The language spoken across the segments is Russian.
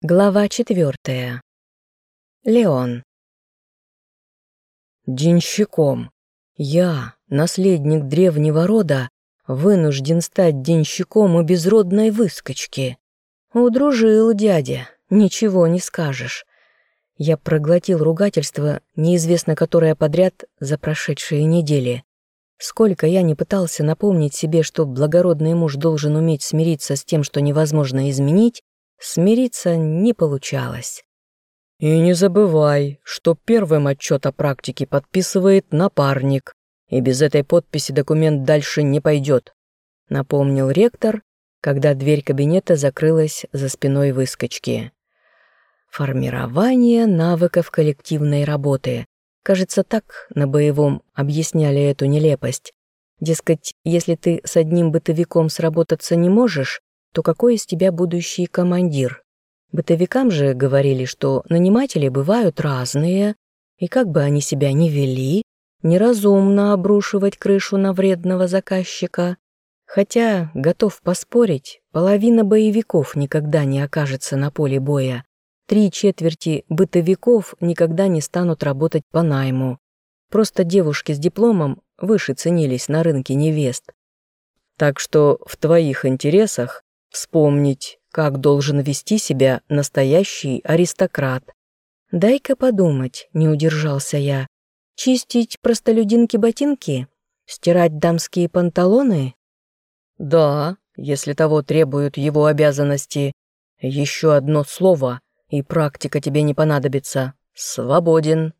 Глава четвертая. Леон. Денщиком. Я, наследник древнего рода, вынужден стать денщиком у безродной выскочки. Удружил дядя, ничего не скажешь. Я проглотил ругательство, неизвестно которое подряд за прошедшие недели. Сколько я не пытался напомнить себе, что благородный муж должен уметь смириться с тем, что невозможно изменить, Смириться не получалось. «И не забывай, что первым отчет о практике подписывает напарник, и без этой подписи документ дальше не пойдет», напомнил ректор, когда дверь кабинета закрылась за спиной выскочки. Формирование навыков коллективной работы. Кажется, так на боевом объясняли эту нелепость. Дескать, если ты с одним бытовиком сработаться не можешь, то какой из тебя будущий командир? Бытовикам же говорили, что наниматели бывают разные, и как бы они себя ни вели, неразумно обрушивать крышу на вредного заказчика. Хотя, готов поспорить, половина боевиков никогда не окажется на поле боя. Три четверти бытовиков никогда не станут работать по найму. Просто девушки с дипломом выше ценились на рынке невест. Так что в твоих интересах Вспомнить, как должен вести себя настоящий аристократ. «Дай-ка подумать», — не удержался я. «Чистить простолюдинки ботинки? Стирать дамские панталоны?» «Да, если того требуют его обязанности. Еще одно слово, и практика тебе не понадобится. Свободен».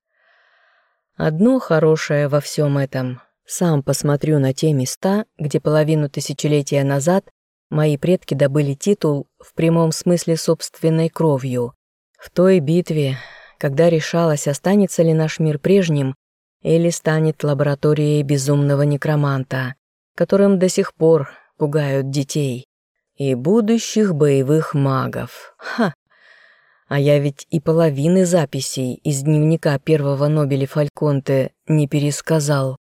Одно хорошее во всем этом. Сам посмотрю на те места, где половину тысячелетия назад Мои предки добыли титул в прямом смысле собственной кровью. В той битве, когда решалось, останется ли наш мир прежним или станет лабораторией безумного некроманта, которым до сих пор пугают детей и будущих боевых магов. Ха! А я ведь и половины записей из дневника первого Нобеля Фальконте не пересказал.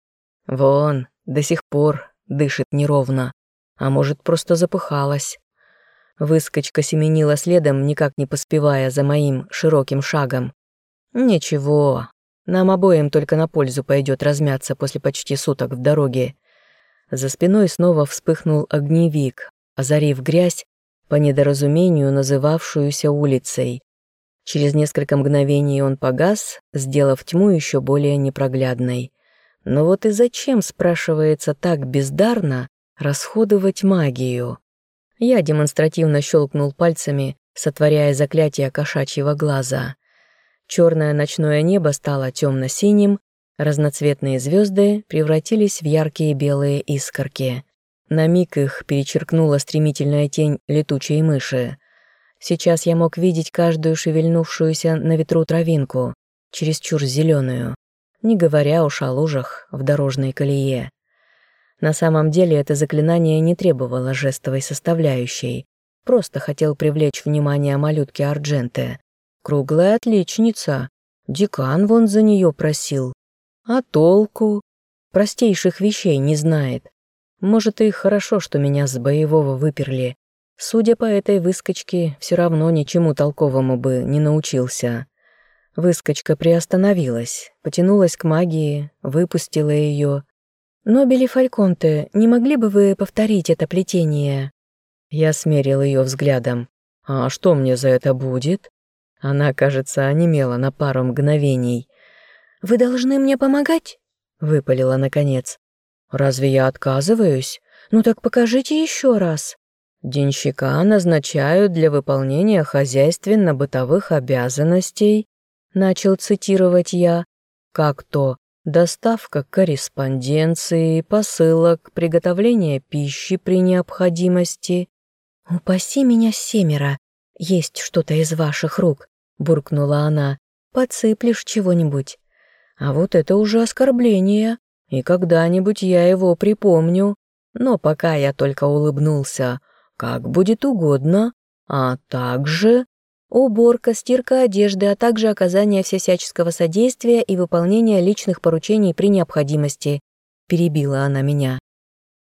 Вон, до сих пор дышит неровно а может, просто запыхалась. Выскочка семенила следом, никак не поспевая за моим широким шагом. Ничего, нам обоим только на пользу пойдет размяться после почти суток в дороге. За спиной снова вспыхнул огневик, озарив грязь, по недоразумению называвшуюся улицей. Через несколько мгновений он погас, сделав тьму еще более непроглядной. Но вот и зачем, спрашивается, так бездарно Расходовать магию. Я демонстративно щелкнул пальцами, сотворяя заклятие кошачьего глаза. Черное ночное небо стало темно-синим, разноцветные звезды превратились в яркие белые искорки. На миг их перечеркнула стремительная тень летучей мыши. Сейчас я мог видеть каждую шевельнувшуюся на ветру травинку, чересчур зеленую, не говоря уж о лужах в дорожной колее. На самом деле это заклинание не требовало жестовой составляющей, просто хотел привлечь внимание малютки Ардженте. Круглая отличница, декан вон за нее просил. А толку? Простейших вещей не знает. Может, и хорошо, что меня с боевого выперли. Судя по этой выскочке, все равно ничему толковому бы не научился. Выскочка приостановилась, потянулась к магии, выпустила ее, «Нобели Фальконте, не могли бы вы повторить это плетение?» Я смерил ее взглядом. «А что мне за это будет?» Она, кажется, онемела на пару мгновений. «Вы должны мне помогать?» — выпалила наконец. «Разве я отказываюсь? Ну так покажите еще раз». «Денщика назначают для выполнения хозяйственно-бытовых обязанностей», — начал цитировать я, «как то доставка корреспонденции, посылок, приготовление пищи при необходимости. «Упаси меня семеро, есть что-то из ваших рук», — буркнула она. «Подсыплешь чего-нибудь». А вот это уже оскорбление, и когда-нибудь я его припомню. Но пока я только улыбнулся, как будет угодно, а также Уборка, стирка одежды, а также оказание всяческого содействия и выполнение личных поручений при необходимости. Перебила она меня.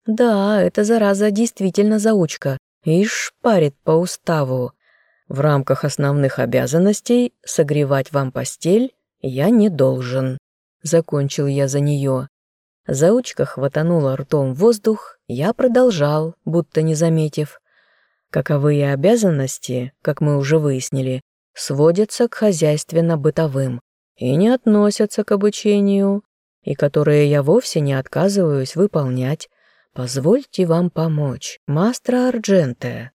Да, эта зараза действительно заучка. И шпарит по уставу. В рамках основных обязанностей согревать вам постель я не должен. Закончил я за нее. Заучка хватанула ртом воздух, я продолжал, будто не заметив. Каковые обязанности, как мы уже выяснили, сводятся к хозяйственно-бытовым и не относятся к обучению, и которые я вовсе не отказываюсь выполнять. Позвольте вам помочь, мастра Ардженте».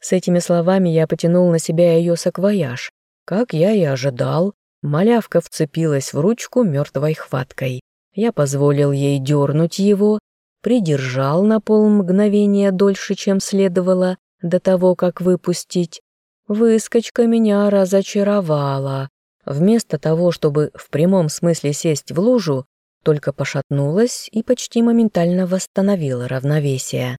С этими словами я потянул на себя ее саквояж. Как я и ожидал, малявка вцепилась в ручку мертвой хваткой. Я позволил ей дернуть его, придержал на полмгновения дольше, чем следовало, до того, как выпустить. Выскочка меня разочаровала. Вместо того, чтобы в прямом смысле сесть в лужу, только пошатнулась и почти моментально восстановила равновесие.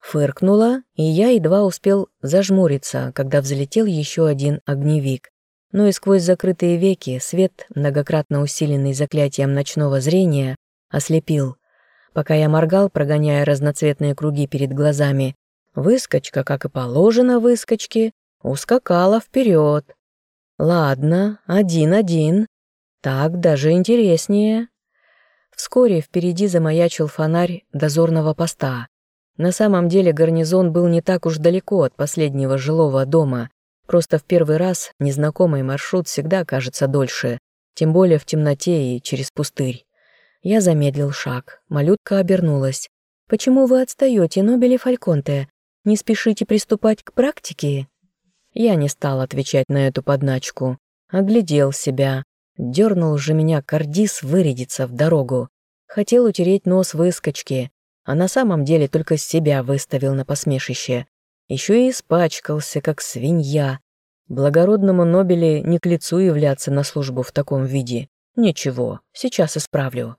Фыркнула, и я едва успел зажмуриться, когда взлетел еще один огневик. Но и сквозь закрытые веки свет, многократно усиленный заклятием ночного зрения, ослепил. Пока я моргал, прогоняя разноцветные круги перед глазами, выскочка, как и положено выскочке, ускакала вперед. Ладно, один-один. Так даже интереснее. Вскоре впереди замаячил фонарь дозорного поста. На самом деле гарнизон был не так уж далеко от последнего жилого дома. Просто в первый раз незнакомый маршрут всегда кажется дольше, тем более в темноте и через пустырь. Я замедлил шаг. Малютка обернулась. «Почему вы отстаете, Нобели Фальконте? Не спешите приступать к практике?» Я не стал отвечать на эту подначку. Оглядел себя. Дернул же меня кардис вырядиться в дорогу. Хотел утереть нос выскочки, а на самом деле только себя выставил на посмешище. Еще и испачкался, как свинья. Благородному Нобеле не к лицу являться на службу в таком виде. Ничего, сейчас исправлю.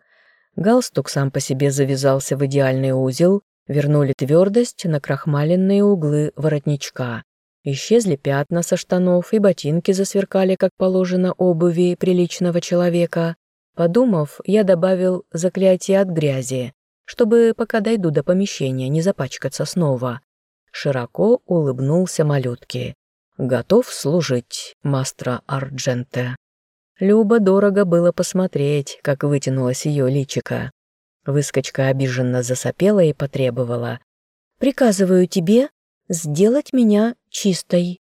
Галстук сам по себе завязался в идеальный узел, вернули твердость на крахмаленные углы воротничка. Исчезли пятна со штанов, и ботинки засверкали, как положено, обуви приличного человека. Подумав, я добавил заклятие от грязи, чтобы, пока дойду до помещения, не запачкаться снова. Широко улыбнулся малютке. «Готов служить, мастра Ардженте». Любо дорого было посмотреть, как вытянулось ее личико. Выскочка обиженно засопела и потребовала. «Приказываю тебе сделать меня чистой.